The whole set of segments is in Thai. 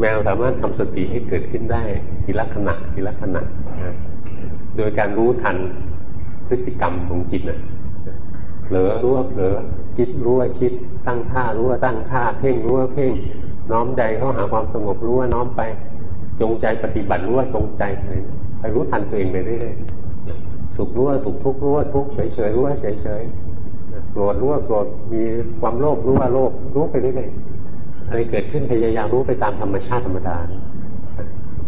แมวสามารถทำสติให้เกิดขึ้นได้ทีละขณะทีละขณะโดยการรู้ทันพฤติกรรมของจิตนะเผลอรู้ว่าเผลอคิดรู้ว่าคิด ตั้งท่ารู้ว่าตั้งท่าเพ่งรู้ว่าเพ่ง น้อมใจเข้าหาความสงบรู้ว่าน้อมไป จงใจปฏิบัติรู้ว่าจงใจไปรู้ทันตัวเองไปเรื่อยๆสุขรู้ว่าสุขทุกข์รู้ว่าทุกข์เฉยๆรู้ว่าเฉยๆโกรธรู้ว่าโกรธมีความโลภรู้ว่าโลภรู้ไปเรื่อยๆ อะไรเกิดขึ้นพยายามรู้ไปตามธรรมชาติธรรมดา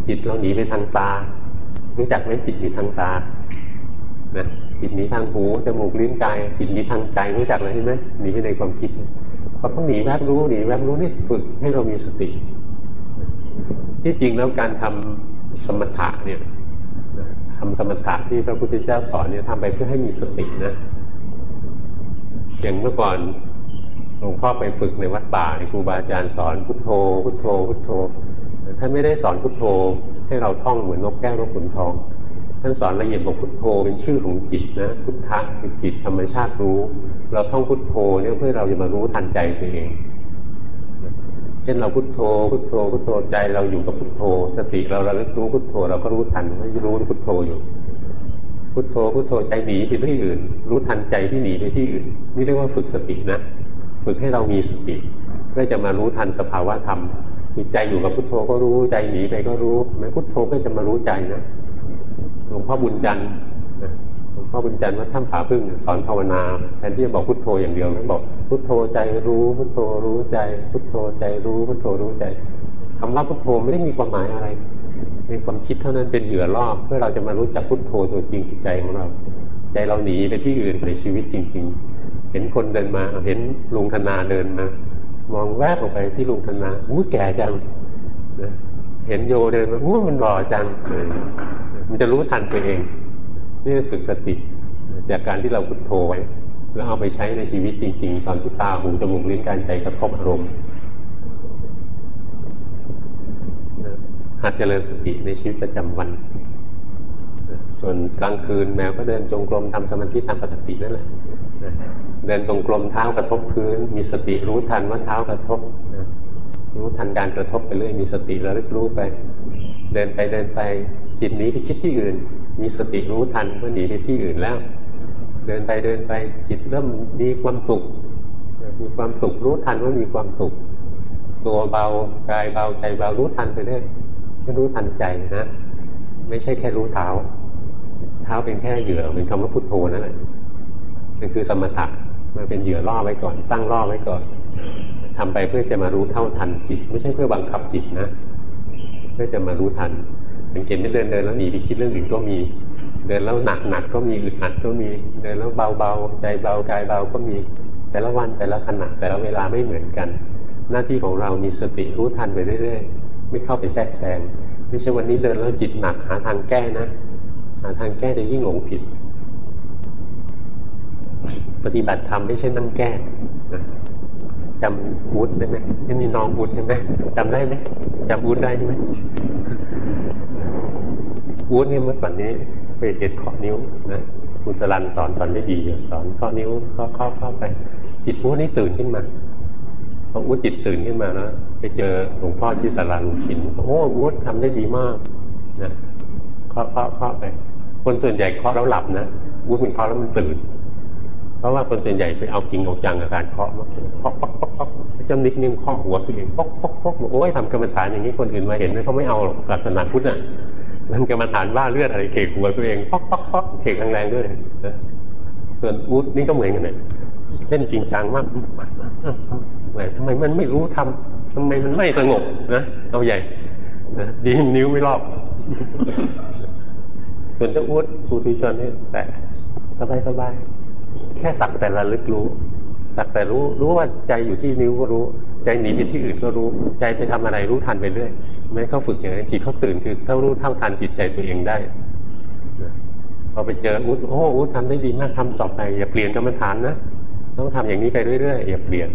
จิตเราหนีไปทางตารู้จักไหมจิตหนีทางตานะจิตหนีทางหูจมูกลิ้นกายจิตหนีทางใจรู้จักเลยใช่ไหมหนีไปในความคิดพอต้องหนีแวบรู้หนีแวบรู้นี่ฝึกให้เรามีสติ ที่จริงแล้วการทำสมถะเนี่ยทำสมถะที่พระพุทธเจ้าสอนเนี่ยทำไปเพื่อให้มีสตินะอย่างเมื่อก่อน หลวงพ่อไปฝึกในวัดป่าครูบาอาจารย์สอนพุทโธ พุทโธ พุทโธ ท่านไม่ได้สอนพุทโธ ให้เราท่องเหมือนนกแก้วนกขุนทอง ท่านสอนละเอียดบอกพุทโธเป็นชื่อของจิตนะ พุทธะคือจิตธรรมชาติรู้ เราท่องพุทโธเนี่ยเพื่อเราจะมารู้ทันใจตัวเองเช่นเราพุทโธ พุทโธ พุทโธใจเราอยู่กับพุทโธ สติเราเรารู้พุทโธเราก็รู้ทันว่ารู้พุทโธอยู่ พุทโธ พุทโธใจหนีไปที่อื่น รู้ทันใจที่หนีไปที่อื่น นี่เรียกว่าฝึกสตินะ ฝึกให้เรามีสติเพื่อจะมารู้ทันสภาวะธรรมจิตใจอยู่กับพุทโธก็รู้ใจหนีไปก็รู้แม้พุทโธก็จะมารู้ใจนะหลวงพ่อบุญจันทร์หลวงพ่อบุญจันทร์ว่าท่านผาพึ่งสอนภาวนาแทนที่จะบอกพุทโธอย่างเดียวท่านบอกพุทโธใจรู้พุทโธรู้ใจ พุทโธใจรู้พุทโธรู้ใจคำว่าพุทโธไม่ได้มีความหมายอะไรเป็นความคิดเท่านั้นเป็นเหยื่อล่อเพื่อเราจะมารู้จักพุทโธตัวจริงจิตใจของเรา ใจเราหนีไปที่อื่นในชีวิตจริง ๆ เห็นคนเดินมาเห็นลุงธนาเดินมา มองแวบออกไปที่ลุงธนาอู้แก่จังนะเห็นโยเดินมาอู้มันหล่อจัง มันจะรู้ทันตัวเอง นี่ฝึกสติ จากการที่เราพุทโธไว้แล้วเอาไปใช้ในชีวิตจริง ๆ ตอนที่ตาหูจมูกลิ้นกายใจกระทบอารมณ์หัดเจริญสติในชีวิตประจำวัน ส่วนกลางคืนแมวก็เดินจงกรมทำสมาธิตามปกตินั่นแหละ ดินตรงกรมเท้ากระทบพื้น มีสติรู้ทันว่าเท้ากระทบรู้ทันการกระทบไปเรื่อยมีสติระลึกรู้ไป เดินไปเดินไปจิตหนีไปคิดที่อื่น มีสติรู้ทันว่าหนีไปที่อื่นแล้ว เดินไปเดินไปจิตเริ่มมีความสุข มีความสุขรู้ทันว่ามีความสุข ตัวเบากายเบาใจเบารู้ทันไปเรื่อยไม่รู้ทันใจนะไม่ใช่แค่รู้เท้า เท้าเป็นแค่เหยื่อเป็นคำว่าพุทโธนั่นแหละมันคือสมถะ มันเป็นเหยื่อล่อไว้ก่อน ตั้งล่อไว้ก่อนทำไปเพื่อจะมารู้เท่าทันจิต ไม่ใช่เพื่อบังคับจิตนะ เพื่อจะมารู้ทันสังเกตไม่เดินเดินแล้วหนีไปคิดเรื่องอื่นก็มี เดินแล้วหนักหนักก็มีอึดอัดก็มี เดินแล้วเบาเบาใจเบากายเบาก็มี แต่ละวันแต่ละขณะแต่ละเวลาไม่เหมือนกัน หน้าที่ของเรามีสติรู้ทันไปเรื่อยๆ ไม่เข้าไปแทรกแซงไม่ใช่วันนี้เดินแล้วจิตหนักหาทางแก้นะ หาทางแก้จะยิ่งหลงผิด ปฏิบัติธรรมไม่ใช่นั่งแก้จำวุฒได้ไหมนี่น้องวุฒใช่ไหมจำได้ไหมจำวุฒได้ใช่ไหมวูดเนี่ยเมื่อก่อนนี้ไปเห็นเคาะนิ้วนะคุณสลันสอนสอนได้ดีสอนเคาะนิ้วเข้าเข้าเข้าไป จิตวูดนี่ตื่นขึ้นมาพอวูดจิตตื่นขึ้นมาแล้วไปเจอหลวงพ่อที่สาราลุงชินโอ้วูดทำได้ดีมากนะเคาะเคาะเคาไป คนส่วนใหญ่เคาแล้วหลับนะวูดมันเคาแล้วมันตื่น เพราะว่าคนส่วนใหญ่ไปเอาจริงเอาจังกับการเคาะมาเคาะป๊อกป๊อกป๊อกจำนิกนิ่มเคาะหัวตัวเองป๊อกป๊อกป๊อกโอ้ยทำกรรมฐานอย่างนี้คนอื่นมาเห็นเขาไม่เอาหรอกศาสนาพุทธอะมันกรรมฐานว่าเลือดอะไรเขกหัวตัวเองป๊อกป๊อกป๊อกเขกแรงๆด้วยส่วนวุฒนี่ก็เหมือนกันเลยเล่นจริงจังมากแต่ทำไมมันไม่รู้ทำทำไมมันไม่สงบนะเอาใหญ่ดีนิ้วไม่รอบส่วนเจ้าอุดปูติชนนี่แต่สบายสบาย แค่สักแต่ละลึกรู้ สักแต่รู้ รู้ว่าใจอยู่ที่นิ้วก็รู้ ใจหนีไปที่อื่นก็รู้ ใจไปทำอะไรรู้ทันไปเรื่อยไม่เขาฝึกอย่างนี้จิตเขาตื่นคือเขารู้เท่าทันจิตใจตัวเองได้พอไปเจออุดโอ้อุดทำได้ดีมากทำต่อไปอย่าเปลี่ยนกรรมฐานนะต้องทำอย่างนี้ไปเรื่อยๆอย่าเปลี่ยน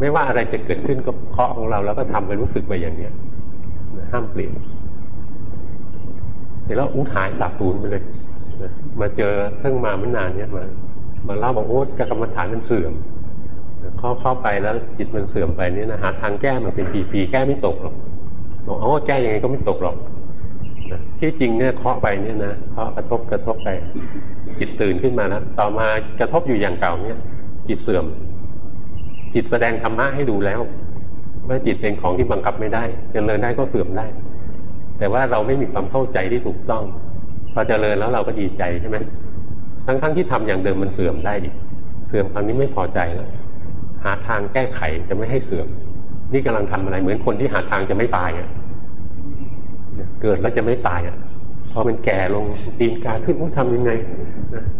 ไม่ว่าอะไรจะเกิดขึ้นก็เคาะของเราแล้วก็ทำไปรู้สึกไปอย่างเนี้ยห้ามเปลี่ยนเสร็จแล้วอุดหายสาบสูญไปเลยมาเจอเพิ่งมาไม่นานเนี้ยมา มาเล่าบอกโอ้กรรมฐานมันเสื่อมเข้าเข้าไปแล้วจิตมันเสื่อมไปนี่นะหาทางแก้มันเป็นปีๆแก้ไม่ตกหรอกบอกอ๋อแก้ยังไงก็ไม่ตกหรอกที่จริงเนี่ยเคาะไปเนี่ยนะเคาะกระทบกระทบไปจิตตื่นขึ้นมานะต่อมากระทบอยู่อย่างเก่าเนี่ย จิตเสื่อม จิตแสดงธรรมะให้ดูแล้วว่าจิตเป็นของที่บังคับไม่ได้จเจริญได้ก็เสื่อมได้ แต่ว่าเราไม่มีความเข้าใจที่ถูกต้องพอเจริญแล้วเราก็ดีใจใช่ไหม ทั้งๆทที่ทำอย่างเดิมมันเสื่อมได้ดิเสื่อมคราวนี้ไม่พอใจแล้วหาทางแก้ไขจะไม่ให้เสื่อม นี่กำลังทำอะไร เหมือนคนที่หาทางจะไม่ตายอะเกิดแล้วจะไม่ตายอะพอมันแก่ลงตีนกาขึ้นต้องทำยังไง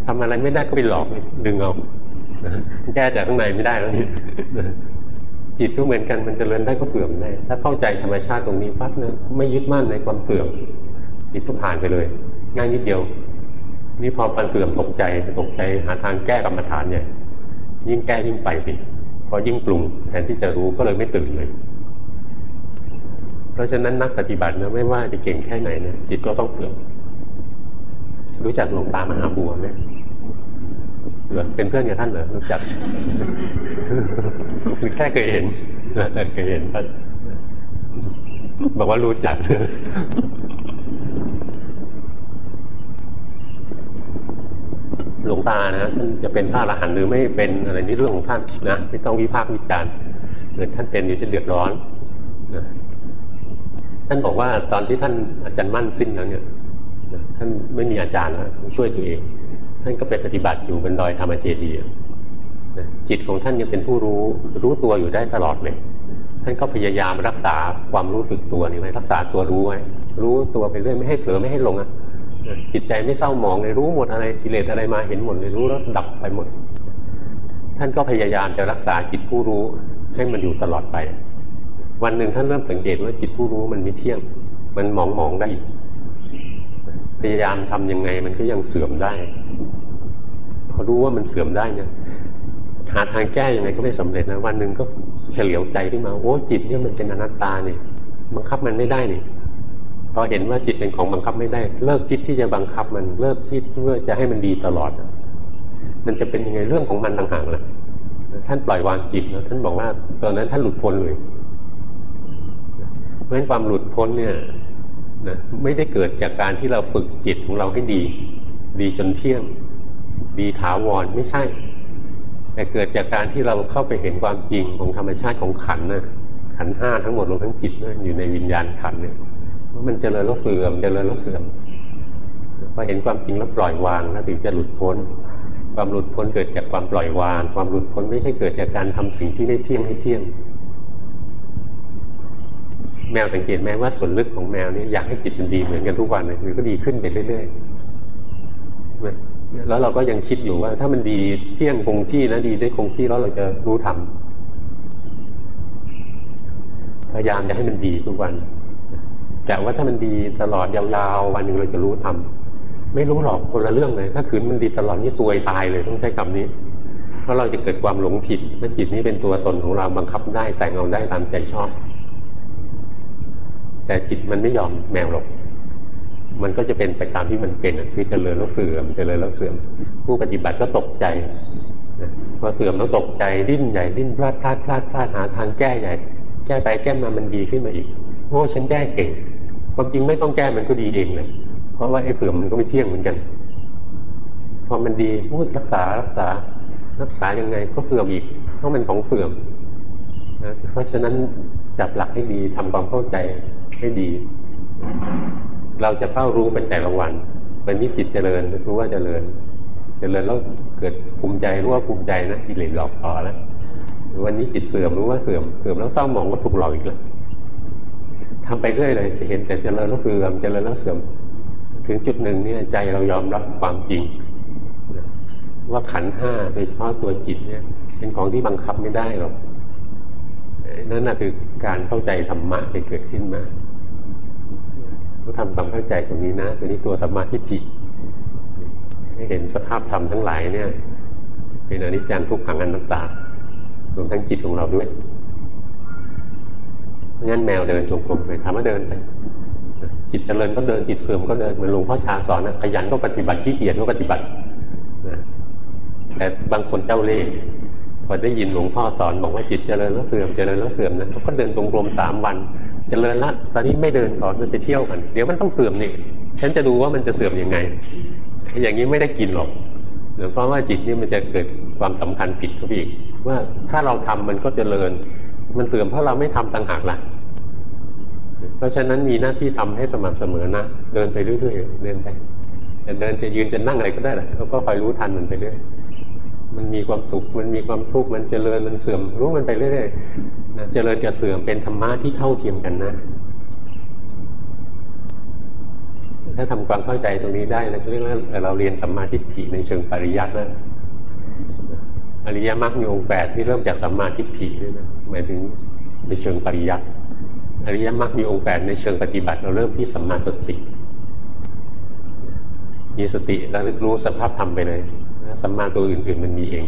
ทำอะไรไม่ได้ก็ไปหลอกดึงเอาแก้จากข้างในไม่ได้แล้วนี่จิตก็เหมือนกันมันจเจริญได้ก็เสื่อมได้ถ้าเข้าใจธรรมชาติตรงนี้ปั๊บเนี่ยไม่ยึดมั่นในความเสื่อมจิตก็ผ่านไปเลย ง่ายนิดเดียว นี่พอปันเสื่อมตกใจตกใจหาทางแก้กรรมฐานเนี่ยยิ่งแก้ยิ่งไปสิพอยิ่งปรุงแทนที่จะรู้ก็เลยไม่ตื่นเลย เพราะฉะนั้นนักปฏิบัตินี่ยไม่ว่าจะเก่งแค่ไหนนี่ยจิตก็ต้องเสื่อมรู้จักหลวงตามหาบัวไหมเหรอเป็นเพื่อนกับท่านเหรอรู้จักแค่เคยเห็นแต่เคยเห็นท่านบอกว่ารู้จัก หลวงตานะท่านจะเป็นพระอรหันต์หรือไม่เป็นอะไรนี่เรื่องของท่านนะไม่ต้องวิพากษ์วิจารณ์เกิดท่านเป็นอยู่จะเดือดร้อนนะท่านบอกว่าตอนที่ท่านอาจารย์มั่นสิ้นแล้วเนี่ยท่านไม่มีอาจารย์แล้วช่วยตัวเอง ท่านก็ไปปฏิบัติอยู่บนดอยธรรมเจดีย์จิตของท่านยังเป็นผู้รู้รู้ตัวอยู่ได้ตลอดเลยท่านก็พยายามรักษาความรู้สึกตัวนี่ไว้รักษาตัวรู้ไว้รู้ตัวไปเรื่อยไม่ให้เผลอไม่ให้ลงอะ จิตใจไม่เศร้าหมองเลยรู้หมดอะไรกิเลสอะไรมาเห็นหมดเลยรู้แล้วดับไปหมด ท่านก็พยายามจะรักษาจิตผู้รู้ให้มันอยู่ตลอดไป วันหนึ่งท่านเริ่มสังเกตว่าจิตผู้รู้มันไม่เที่ยง มันหมองหมองได้พยายามทํำยังไงมันก็ยังเสื่อมได้ พอรู้ว่ามันเสื่อมได้เนี่ยหาทางแก้ยังไงก็ไม่สำเร็จนะวันหนึ่งก็เฉลียวใจขึ้นมาโอ้จิตเนี่ยมันเป็นอนัตตาเนี่ยบังคับมันไม่ได้เนี่พ อเห็นว่าจิตเป็นของบังคับไม่ได้ เลิกคิดที่จะบังคับมันเลิกคิดเพื่อจะให้มันดีตลอด มันจะเป็นยังไงเรื่องของมันต่างหากเลยท่านปล่อยวางจิตแล้วท่านบอกว่าตอนนั้นท่านหลุดพ้นเลยเพราะฉะนั้นความหลุดพ้นเนี่ยนะไม่ได้เกิดจากการที่เราฝึกจิตของเราให้ดี ดีจนเที่ยง ดีถาวรไม่ใช่ แต่เกิดจากการที่เราเข้าไปเห็นความจริงของธรรมชาติของขันนะขันห้าทั้งหมดรวมทั้งจิตนะอยู่ในวิญญาณขันเนี่ย ว่ามันเจริญแล้วเสื่อมเจริญแล้วเสื่อมพอเห็นความจริงแล้วปล่อยวางแล้วถึงจะหลุดพ้น ความหลุดพ้นเกิดจากความปล่อยวาง ความหลุดพ้นไม่ใช่เกิดจากการทำสิ่งที่ไม่เที่ยงให้เที่ยง แมวสังเกตไหมว่าส่วนลึกของแมวนี่อยากให้จิตมันดีเหมือนกันทุกวันเลยหรือก็ดีขึ้นไปเรื่อยๆแล้วเราก็ยังคิดอยู่ว่า ถ้ามันดีเที่ยงคงที่นะดีได้คงที่แล้วเราจะรู้ทำพยายามจะให้มันดีทุกวัน แต่ว่าถ้ามันดีตลอดยาวๆวันหนึ่งเราจะรู้ทำไม่รู้หรอกคนละเรื่องเลย ถ้าขืนมันดีตลอดนี่ซวยตายเลยต้องใช้คำนี้ เพราะเราจะเกิดความหลงผิดว่าจิตนี้เป็นตัวตนของเราบังคับได้แต่งเอาได้ตามใจชอบ แต่จิตมันไม่ยอมแมวหรอกมันก็จะเป็นไปตามที่มันเป็นคือเจริญแล้วเสื่อมเจริญแล้วเสื่อม ผู้ปฏิบัติก็ตกใจพอเสื่อมแล้วตกใจดิ้นใหญ่ดิ้นพลาดพลาดพลาดพลาดหาทางแก้ใหญ่ แก้ไปแก้มามันดีขึ้นมาอีกโอ้ฉันแก้เก่ง ความจริงไม่ต้องแก้มันก็ดีเองเลยเพราะว่าไอ้เสื่อมมันก็ไม่เที่ยงเหมือนกัน พอมันดีพูดรักษารักษา รักษายังไงก็เสื่อมอีกเพราะมันของเสื่อมนะเพราะฉะนั้นจับหลักให้ดีทำความเข้าใจให้ดี เราจะเฝ้ารู้เป็นแต่ละวันวันนี้จิตเจริญรู้ว่าเจริญ เจริญแล้วเกิดภูมิใจรู้ว่าภูมิใจนะกิเลสหลอกต่อแล้ววันนี้จิตเสื่อมรู้ว่าเสื่อมเสื่อมแล้วเศร้าหมองก็ถูกหลอกอีกแล้ว ทำไปเรื่อยเลยจะเห็นแต่เจริญแล้วเสื่อมเจริญแล้วเสื่อม ถึงจุดหนึ่งเนี่ยใจเรายอมรับความจริง ว่าขันห้าโดยเฉพาะตัวจิตเนี่ย เป็นของที่บังคับไม่ได้หรอกนั่นน่ะคือการเข้าใจธรรมะที่เกิดขึ้นมาต้องทำความเข้าใจตรงนี้นะตัวนี้ตัวสัมมาทิฏฐิให้เห็นสภาพธรรมทั้งหลายเนี่ย เป็นอนิจจังทุกขังอนัตตารวมทั้งจิตของเราด้วย งั้นแมวเดินจงกรมไปทำให้เดินไปจิตเจริญก็เดินจิตเสื่อมก็เดินเหมือนหลวงพ่อชาสอนนะขยันก็ปฏิบัติขี้เกียจก็ปฏิบัตินะแต่บางคนเจ้าเล่ห์พอได้ยินหลวงพ่อสอนบอกว่าจิตเจริญแล้วเสื่อมเจริญแล้วเสื่อมนะเขาก็เดินตรงกลมสามวัน เจริญละตอนนี้ไม่เดินสอนมันไปเที่ยวกันเดี๋ยวมันต้องเสื่อมนี่ฉันจะดูว่ามันจะเสื่อมยังไง อย่างนี้ไม่ได้กินหรอกหรือเพราะว่าจิตนี่มันจะเกิดความสำคัญผิดเข้าไปอีกว่าถ้าเราทำมันก็เจริญ มันเสื่อมเพราะเราไม่ทำต่างหากล่ะ เพราะฉะนั้นมีหน้าที่ทำให้สม่ำเสมอนะ เดินไปเรื่อยๆเดินไปจะเดินจะยืนจะนั่งอะไรก็ได้แหละเราก็คอยรู้ทันมันไปเรื่อยมันมีความสุขมันมีความทุกข์มันเจริญมันเสื่อมรู้มันไปเรื่อยๆนะเจริญจะเสื่อมเป็นธรรมะที่เท่าเทียมกันนะ ถ้าทำความเข้าใจตรงนี้ได้นะเรียกว่าเราเรียนสัมมาทิฏฐิในเชิงปริยัติแล้วอริยมรรคมีองค์แปดที่เริ่มจากสัมมาทิฏฐินี่นะ หมายถึงในเชิงปริยัติอริยมรรคมีองค์แปดในเชิงปฏิบัติเราเริ่มที่สัมมาสติ มีสติแล้วรู้สภาพธรรมไปเลยสัมมาตัวอื่นๆมันมีเอง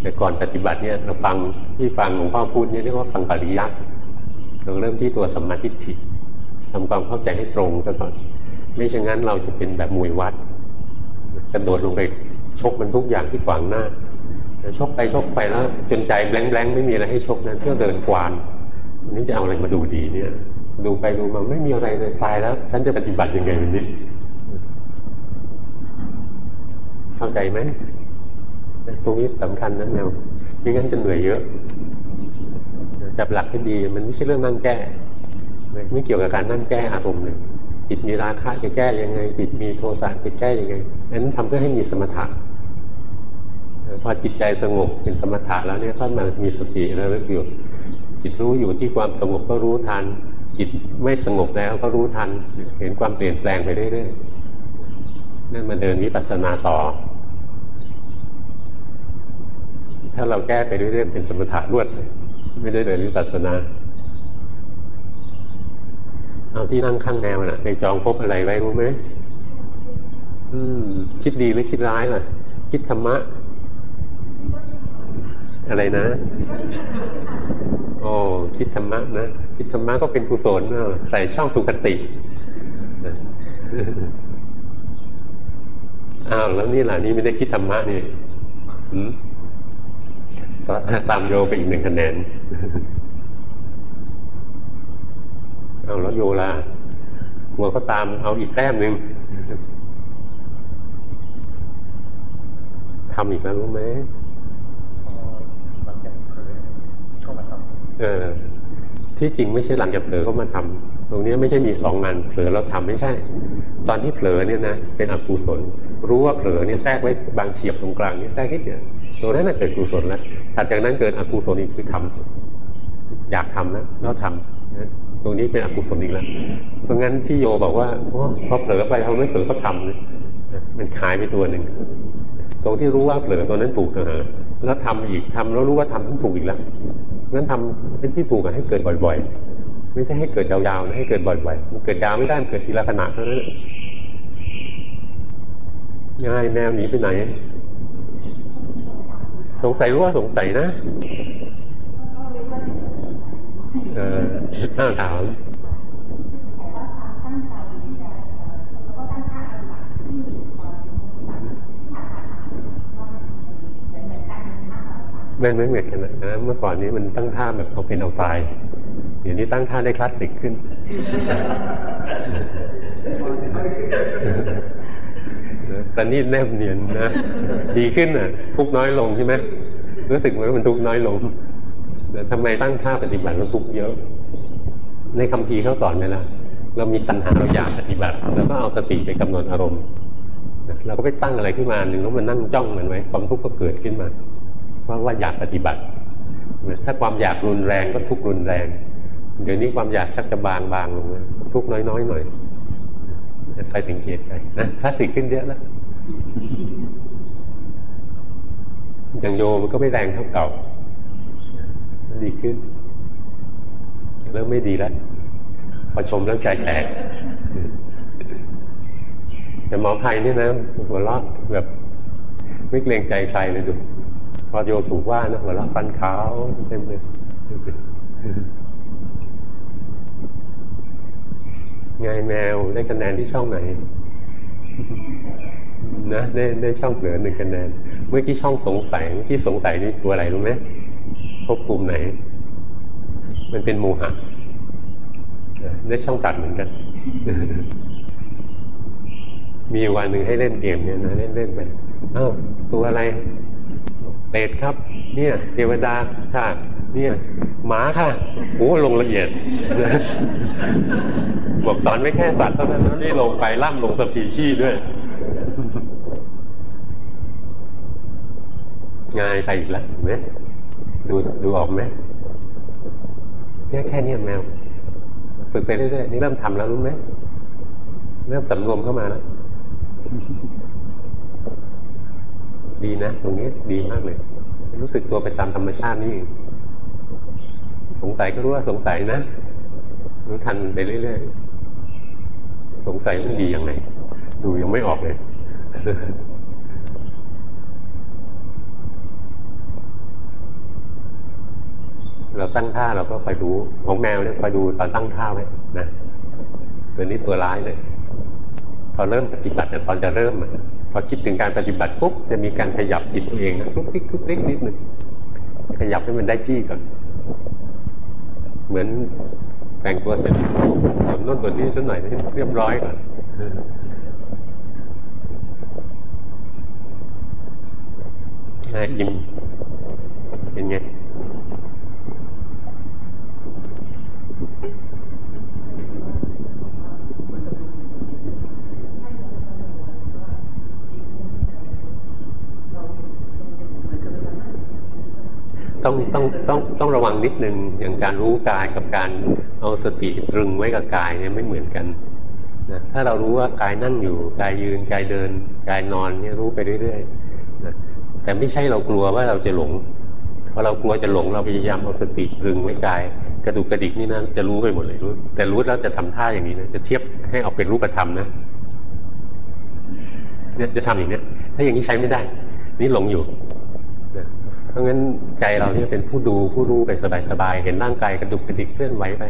แต่ก่อนปฏิบัติเนี่ยเราฟังที่ฟังหลวงพ่อพูดเนี่ยเรียกว่าฟังปริยัติเราเริ่มที่ตัวสัมมาทิฏฐิทำความเข้าใจให้ตรงซะก่อน ไม่เช่นนั้นเราจะเป็นแบบมวยวัดกระโดดลงไปชกมันทุกอย่างที่ขวางหน้า ชกไปชกไปแล้วจนใจแบงแบงไม่มีอะไรให้ชกนั้นเพื่อเดินกวานนี่จะเอาอะไรมาดูดีเนี่ย ดูไปดูมาไม่มีอะไรเลยตายแล้ว ฉันจะปฏิบัติยังไงวันนี้เข้าใจไหมตรงนี้สำคัญนะแมวไม่งั้นจะเหนื่อยเยอะจับหลักให้ดีมันไม่ใช่เรื่องนั่งแก้ไม่เกี่ยวกับการนั่งแก้อารมณ์เลยจิตมีราคะจะแก้ยังไงจิตมีโทสะจะแก้ยังไงอันนั้นทำเพื่อให้มีสมถะ พอจิตใจสงบเป็นสมถะแล้วเนี่ยท่านมามีสติแล้วรึกอยู่ จิตรู้อยู่ที่ความสงบก็รู้ทัน จิตไม่สงบแล้วก็รู้ทัน เห็นความเปลี่ยนแปลงไปเรื่อยๆนั่นมาเดินวิปัสสนาต่อ ถ้าเราแก้ไปเรื่อยๆเป็นสมถะรวดไม่ได้เดินวิปัสสนาเอาที่นั่งข้างแนวน่ะในจองพบอะไรไว้รู้ไหมมคิดดีหรือคิดร้ายล่ะ คิดธรรมะ อะไรนะ โอ้คิดธรรมะนะคิดธรรมะก็เป็นกุศลใส่ช่องสุขติอ้าวแล้วนี่ล่ะนี่ไม่ได้คิดธรรมะนี่ก็ตามโยไปอีกหนึ่งคะแนนเอาแล้วโยลาหัวก็ตามเอาอีกแต้มหนึ่งทำอีกแล้วรู้ไหม เออ ที่จริงไม่ใช่หลังจากเผลอเขามาทำตรงนี้ไม่ใช่มีสองงานเผลอเราทำไม่ใช่ ตอนที่เผลอเนี่ยนะเป็นอกุศลรู้ว่าเผลอเนี่ยแทรกไว้บางเฉียบตรงกลางเนี่ยแทรกนิดเดียวตรงนั้นน่าเกิดกุศลแล้วถัดจากนั้นเกิดอกุศลอีกคือทำอยากทำนะแล้วทำตรงนี้เป็นอกุศลอีกแล้วเพราะงั้นที่โยบอกว่าพอเผลอไปเขาไม่เผลอก็ทำเนี่ยมันหายไปตัวหนึ่งตรงที่รู้ว่าเผลอตัวนั้นถูกนะฮะแล้วทำอีกทำแล้วรู้ว่าทำถูกอีกแล้ว นั้นทำเป็นที่ถูกให้เกิดบ่อย ๆ ไม่ใช่ให้เกิดยาวๆนะให้เกิดบ่อยๆมันเกิดยาวไม่ได้มันเกิดทีละขณะเท่านั้นง่ายแมวหนีไปไหน สงสัยรู้ว่าสงสัยนะ เออน่าถาม มันไม่เหมือนกันนะเมื่อก่อนนี้มันตั้งท่าแบบเอาเป็นเอาตายเดี๋ยวนี้ตั้งท่าได้คลาสสิกขึ้น ตอนนี้แนบเนียนนะ ดีขึ้นอะ ทุกน้อยลงใช่ไหมรู้สึกว่ามันทุกน้อยลงแต่ทำไมตั้งท่าปฏิบัติมันทุกเยอะ ในคำพีเขาสอนไว้แล้วเรามีตัณหาเราอยากปฏิบัติแล้วก็เอาสติไปกำหนดอารมณ์เราก็ไปตั้งอะไรขึ้นมาหนึ่งแล้วมันนั่งจ้องมันไว้ความทุกข์ก็เกิดขึ้นมา เพราะว่าอยากปฏิบัติ ถ้าความอยากรุนแรงก็ทุกรุนแรง เดี๋ยวนี้ความอยากชักจะบางบางลงทุกน้อยน้อยหน่อยใครสังเกตไปนะคลาสสิกขึ้นเยอะแล้วอย่างโยมันก็ไม่แรงเท่าเก่าดีขึ้นเริ่มไม่ดีแล้วพอชมแล้วใจแตกแต่หมอภัยนี่นะหัวเราะแบบไม่เกรงใจใครเลยดู อโยถูกว่านะหัวเราะฟันขาวเต็มเลยไงแมวได้คะแนนที่ช่องไหน นะได้ได้ช่องเหลือหนึ่งคะแนนมมื่อกี้ช่องสงสัยเมื่อกี้สงสัยนี่ตัวอะไรรู้ไหมภพภูมิไหน มันเป็นโมหะได้ช่องตัดเหมือนกัน มีวันหนึ่งให้เล่นเกมเนี่ยนะเล่นเล่นไปอ้าวตัวอะไร เปรตครับ เนี่ย เทวดาค่ะ เนี่ย หมาค่ะโอ้ลงละเอียดบอกสอนไม่แค่สัตว์เท่านั้นนี่ลงไปล่ำลงสปีชีด้วยง่ายไปอีกแล้วเห็นไหมดูดูออกไหมแค่แค่นี้แมวฝึกไปเรื่อยๆนี่เริ่มทำแล้วรู้ไหมเริ่มสำรวมเข้ามาแล้ว ดีนะตรงนี้ดีมากเลย รู้สึกตัวไปตามธรรมชาตินี่สงสัยก็รู้ว่าสงสัยนะรู้ทันไปเรื่อยๆสงสัยมันดีอยังไงดูยังไม่ออกเลยเราตั้งท่าเราก็คอยดูของแมวเนี่ยคอยดูตอนตั้งท่าไว้นะตัวนี้ตัวร้ายเลยพอเริ่มปฏิบัติตอนจะเริ่ม พอคิดถึงการปฏิบัติปุ๊บจะมีการขยับจิตตัวเองนะลุกลิกทุกลิกนิดหนึ่งขยับให้มันได้ที่ก่อน เหมือนแต่งตัวเสร็จสมน่นตัวนี้สักหน่อยให้เรียบร้อยก่อนยิ้มเป็นไงต้องต้องต้องต้องระ วังนิดนึงอย่างการรู้กายกับการเอาสติตรึงไว้กับกายเนี่ยไม่เหมือนกันนะถ้าเรารู้ว่ากายนั่งอยู่กายยืนกายเดินกายนอนเนี่ยรู้ไปเรื่อยๆนะแต่ไม่ใช่เรากลัวว่าเราจะหลงพอเรากลัวจะหลงเราพยายามเอาสติตรึงไว้กาย กระดุกกระดิกนี่นะจะรู้ไปหมดเลยรู้ แต่รู้แล้วจะทำท่าอย่างนี้นะจะเทียบให้ออกเป็นรูปธรรมนะเนี่ยจะทำอย่างนี้ถ้าอย่างนี้ใช้ไม่ได้ นี่หลงอยู่ เพราะงั้นใจเราเนี่ยเป็นผู้ดูผู้รู้ไปสบายๆเห็นร่างกายกระดุกกระดิกเคลื่อนไหวไป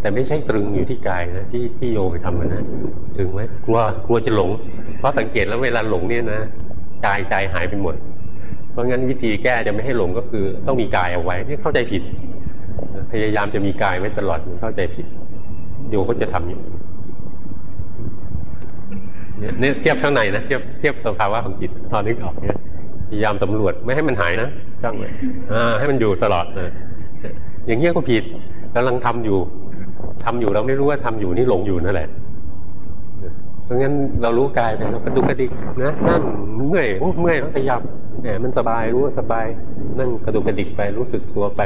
แต่ไม่ใช่ตรึงอยู่ที่กายนะที่ที่โยไปทำมันนะตรึงไว้กลัวกลัวจะหลง เพราะสังเกตแล้วเวลาหลงเนี่ยนะกายใจหายไปหมด เพราะงั้นวิธีแก้จะไม่ให้หลงก็คือ ต้องมีกายเอาไว้ไม่เข้าใจผิด พยายามจะมีกายไว้ตลอดเข้าใจผิดโยก็จะทำอยู่เนี่ยเทียบข้างในนะเทียบเทียบสภาวะของจิตตอนนึกออกเนี่ย พยายามสำรวจไม่ให้มันหายนะจ้างเลยอ่าให้มันอยู่ตลอดนะอย่างเงี้ยก็ผิดกำลังทำอยู่ทำอยู่เราไม่รู้ว่าทำอยู่นี่หลงอยู่นั่นแหละเพราะงั้นเรารู้กายไปเรากระดุกกระดิกนะนั่งเมื่อยโอ้เมื่อยแล้วขยับแหมมันสบายรู้ว่าสบาย นั่งกระดุกกระดิกไปรู้สึกตัวไป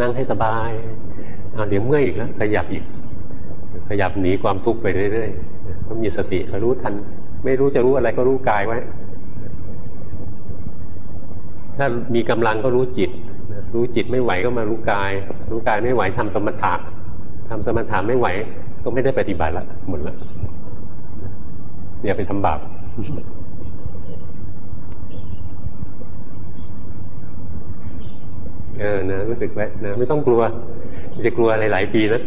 นั่งให้สบายอ่าเดี๋ยวเมื่อยอีกแล้วขยับอีก ขยับหนีความทุกข์ไปเรื่อยๆต้องมีสติรู้ทัน ไม่รู้จะรู้อะไรก็รู้กายไว้ ถ้ามีกำลังก็รู้จิต รู้จิตไม่ไหวก็มารู้กาย รู้กายไม่ไหวทำสมถะทำสมถะไม่ไหว ก็ไม่ได้ปฏิบัติละหมดละเนี่ยไปทำบาปเออนะรู้สึกไว้นะไม่ต้องกลัว จะกลัวหลายๆปีนะ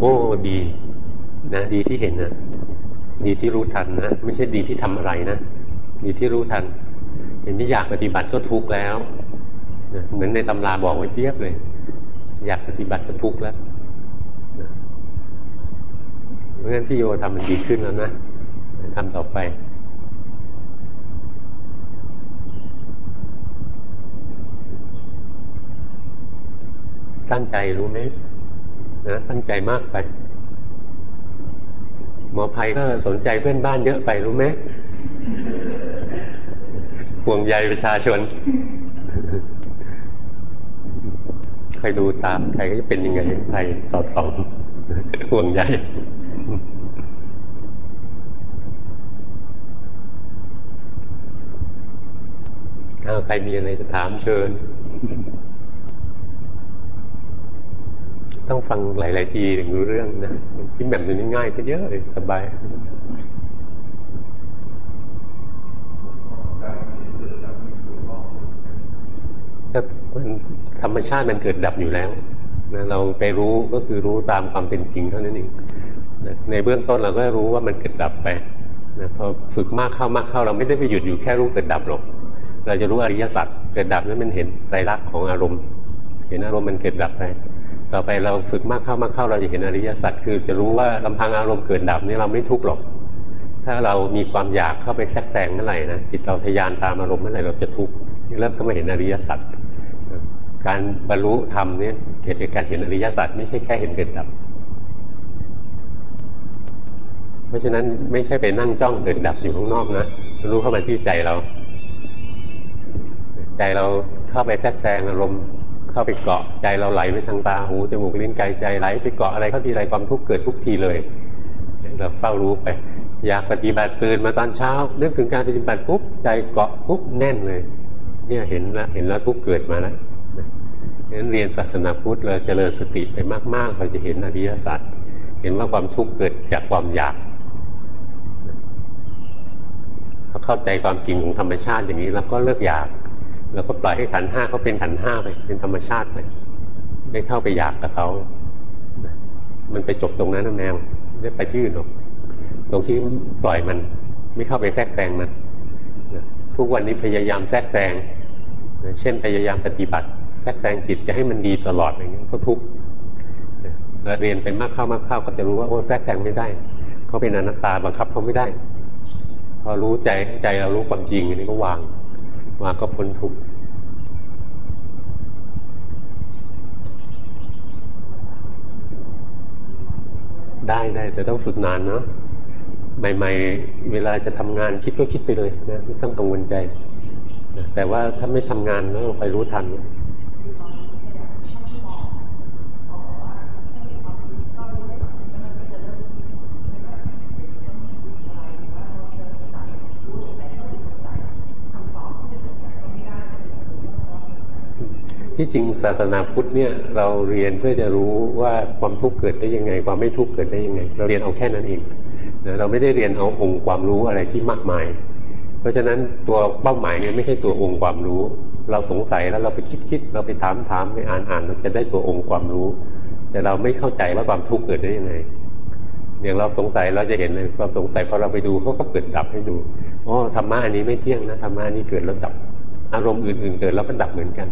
โอ้ ดีนะดีที่เห็นนะดีที่รู้ทันนะไม่ใช่ดีที่ทำอะไรนะดีที่รู้ทัน เห็นที่อยากปฏิบัติก็ทุกข์แล้วเหมือนในตำราบอกไว้เทียบเลย อยากปฏิบัติก็ทุกข์แล้วเพราะฉะนั้นพี่โยทำมันดีขึ้นแล้วนะทำต่อไปตั้งใจรู้ไหม นะตั้งใจมากไป หมอภัยก็สนใจเพื่อนบ้านเยอะไปรู้ไหมห่วงใยประชาชนใครดูตามใครก็จะเป็นยังไงใครสอดส่องห่วงใยอ้าใครมีอะไรจะถามเชิญ ต้องฟังหลาย ๆ ทีถึงรู้เรื่องนะคิดแบบนี้ง่ายก็เยอะเลยสบายก็มัธรรมชาติมันเกิดดับอยู่แล้วนะเราไปรู้ก็คือรู้ตามความเป็นจริงเท่านั้นเองในเบื้องต้นเราก็รู้ว่ามันเกิดดับไปนะพอฝึกมากเข้ามากเข้าเราไม่ได้ไปหยุดอยู่แค่รู้เกิดดับหรอก เราจะรู้อริยสัจเกิดดับนั้นมันเห็นไตรลักษณ์ของอารมณ์ เห็นอารมณ์มันเกิดดับไป ต่อไปเราฝึกมากเข้ามากเข้าเราจะเห็นอริยสัจคือจะรู้ว่าลำพังอารมณ์เกิดดับนี่เราไม่ทุกข์หรอก ถ้าเรามีความอยากเข้าไปแทรกแซงเมื่อไหร่นะจิตเราทยานตามอารมณ์เมื่อไหร่เราจะทุกข์เริ่มก็มาเห็นอริยสัจการบรรลุธรรมเนี่ยเกิดจากการเห็นอริยสัจไม่ใช่แค่เห็นเกิดดับ เพราะฉะนั้นไม่ใช่ไปนั่งจ้องเกิดดับอยู่ข้างนอกนะรู้เข้ามาที่ใจเรา ใจเราเข้าไปแทรกแซงอารมณ์ เข้าไปเกาะใจเราไหลไปทางตาหูจมูกลิ้นกายใจไหลไปเกาะอะไรเข้าทีไรความทุกข์เกิดทุกทีเลยเราเฝ้ารู้ไป อยากปฏิบัติตื่นมาตอนเช้า นึกถึงการปฏิบัติปุ๊บใจเกาะปุ๊บแน่นเลย เนี่ยเห็นแล้วเห็นแล้วทุกเกิดมาแล้วงั้นเรียนศาสนาพุทธเราจเจริญสติไปมากๆเราจะเห็นอริยสัจเห็นว่าความทุกข์เกิดจากความอยากพอเข้าใจความจริงของธรรมชาติอย่างนี้ แล้วก็เลิกอยาก เราก็ปล่อยให้ขันห้าเขาเป็นขันห้าไปเป็นธรรมชาติไปไม่เข้าไปอยากกับเขามันไปจบตรงนั้นนะแมวไม่ไปที่อื่นหรอกตรงที่ปล่อยมัน ไม่เข้าไปแทรกแซงมันทุกวันนี้พยายามแทรกแซงเช่นพยายามปฏิบัติแทรกแซงจิตจะให้มันดีตลอดอย่างนี้ก็ทุกข์เราเรียนไปมากเข้ามากเข้าก็จะรู้ว่าโอ้แทรกแซงไม่ได้เขาเป็นอนัตตาบังคับเขาไม่ได้ พอรู้ใจใจเรารู้ความจริงอันนี้ก็วาง วาก็พ้นทุกข์ได้ได้แต่ต้องฝึกนานเนาะใหม่ๆ เวลาจะทำงานคิดก็คิดไปเลยนะไม่ต้องกังวลใจ แต่ว่าถ้าไม่ทำงานแล้วไปรู้ทัน ที่จริงศาสนาพุทธเนี่ยเราเรียนเพื่อจะรู้ว่าความทุกข์เกิดได้ยังไง ความไม่ทุกข์เกิดได้ยังไง เราเรียนเอาแค่นั้นเองเราไม่ได้เรียนเอาองค์ความรู้อะไรที่มากมาย เพราะฉะนั้นตัวเป้าหมายเนี่ยไม่ใช่ตัวองค์ความรู้ เราสงสัยแล้วเราไปคิดคิดเราไปถามถามไปอ่านอ่านเราจะได้ตัวองค์ความรู้ แต่เราไม่เข้าใจว่าความทุกข์เกิดได้ยังไงอย่างเราสงสัยเราจะเห็นเลยความสงสัยพอเราไปดูเขาก็เกิดดับให้ดูอ๋อธรรมะอันนี้ไม่เที่ยงนะธรรมะอันนี้เกิดแล้วดับอารมณ์อื่นๆเกิดแล้วก็ดับเหมือนกัน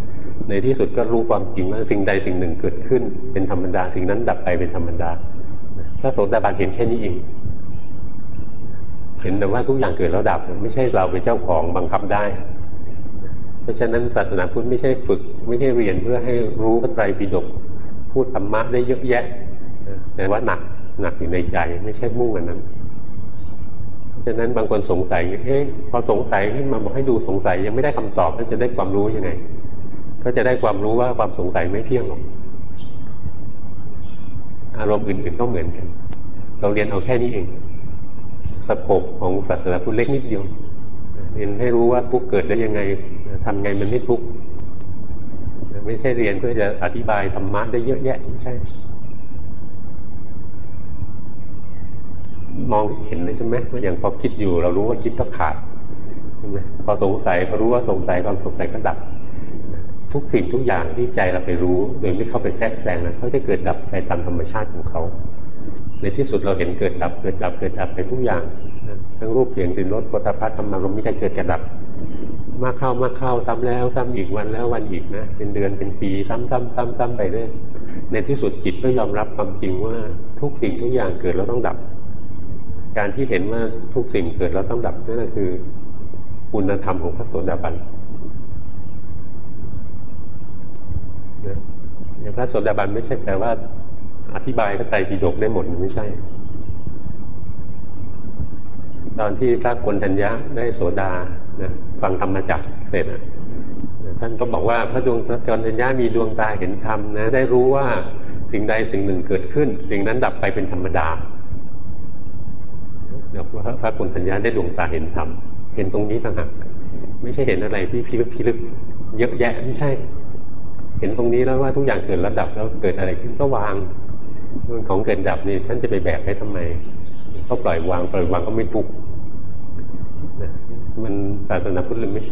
ในที่สุดก็รู้ความจริงว่าสิ่งใดสิ่งหนึ่งเกิดขึ้น เป็นธรรมดาสิ่งนั้นดับไปเป็นธรรมดาพระโสดาบันเห็นแค่นี้เองเห็นแต่ว่าทุกอย่างเกิดแล้วดับ ไม่ใช่เราเป็นเจ้าของบังคับได้ เพราะฉะนั้นศาสนาพุทธไม่ใช่ฝึก ไม่ใช่เรียนเพื่อให้รู้พระไตรปิฎกพูดธรรมะได้เยอะแยะ แต่ว่าหนักหนักอยู่ในใจ ไม่ใช่มุ่งอันนั้นฉะนั้นบางคนสงสัยเฮ้ยพอสงสัยขึ้นมาบอกให้ดูสงสัยยังไม่ได้คำตอบแล้วจะได้ความรู้ยังไง ก็จะได้ความรู้ว่าความสงสัยไม่เที่ยงหรอกอารมณ์อื่นๆก็เหมือนกัน เราเรียนเอาแค่นี้เองสกบของศาสนาพุทธเล็กนิดเดียวเรียนให้รู้ว่าทุกเกิดได้ยังไงทำไงมันไม่ทุกไม่ใช่เรียนเพื่อจะอธิบายธรรมะได้เยอะแยะไม่ใช่ มองเห็นเลยใช่ไหมว่าอย่างพอคิดอยู่ เรารู้ว่าคิดก็ขาดใช่ไหมพอสงสัยพอรู้ว่าสงสัยความสงสัยก็ดับ ทุกสิ่งทุกอย่างที่ใจเราไปรู้ โดยไม่เข้าไปแทรกแซงนะเขาจะเกิดดับไปตามธรรมชาติของเขา ในที่สุดเราเห็นเกิดดับเกิดดับเกิดดับไปทุกอย่างทั้งรูปเสียงกลิ่นรสปุถะพัฒธรรมารมไม่ได้เกิดกระดับ มาเข้ามาเข้าซ้ำแล้วซ้ำอีกวันแล้ววันอีกนะเป็นเดือนเป็นปีซ้ำซ้ำซ้ำซ้ำไปเรื่อยในที่สุดจิตก็ยอมรับความจริงว่าทุกสิ่งทุกอย่างเกิดแล้วต้องดับ การที่เห็นว่าทุกสิ่งเกิดแล้วต้องดับนั่นคือคุณธรรมของพระโสดาบัน นะพระโสดาบันไม่ใช่แปลว่า อธิบายพระไตรปิฎกได้หมดไม่ใช่ ตอนที่พระกนทัญญะได้โสดานะฟังธรรมจักเสร็จท่านก็บอกว่าพระดวงพระกนทัญญามีดวงตาเห็นธรรมนะได้รู้ว่าสิ่งใดสิ่งหนึ่งเกิดขึ้น สิ่งนั้นดับไปเป็นธรรมดาเดี๋ยวพระกนทัญญาได้ดวงตาเห็นธรรมเห็นตรงนี้ต่างหากไม่ใช่เห็นอะไรที่พิลึกพิลึกเยอะแยะไม่ใช่ เห็นตรงนี้แล้วว่าทุกอย่างเกิดระดับแล้วเกิดอะไรขึ้นก็วางของเกิดดับนี่ท่านจะไปแบกให้ทำไม ก็ปล่อยวางปล่อยวางก็ไม่ทุกข์มันศาสนาพุทธไม่ใช่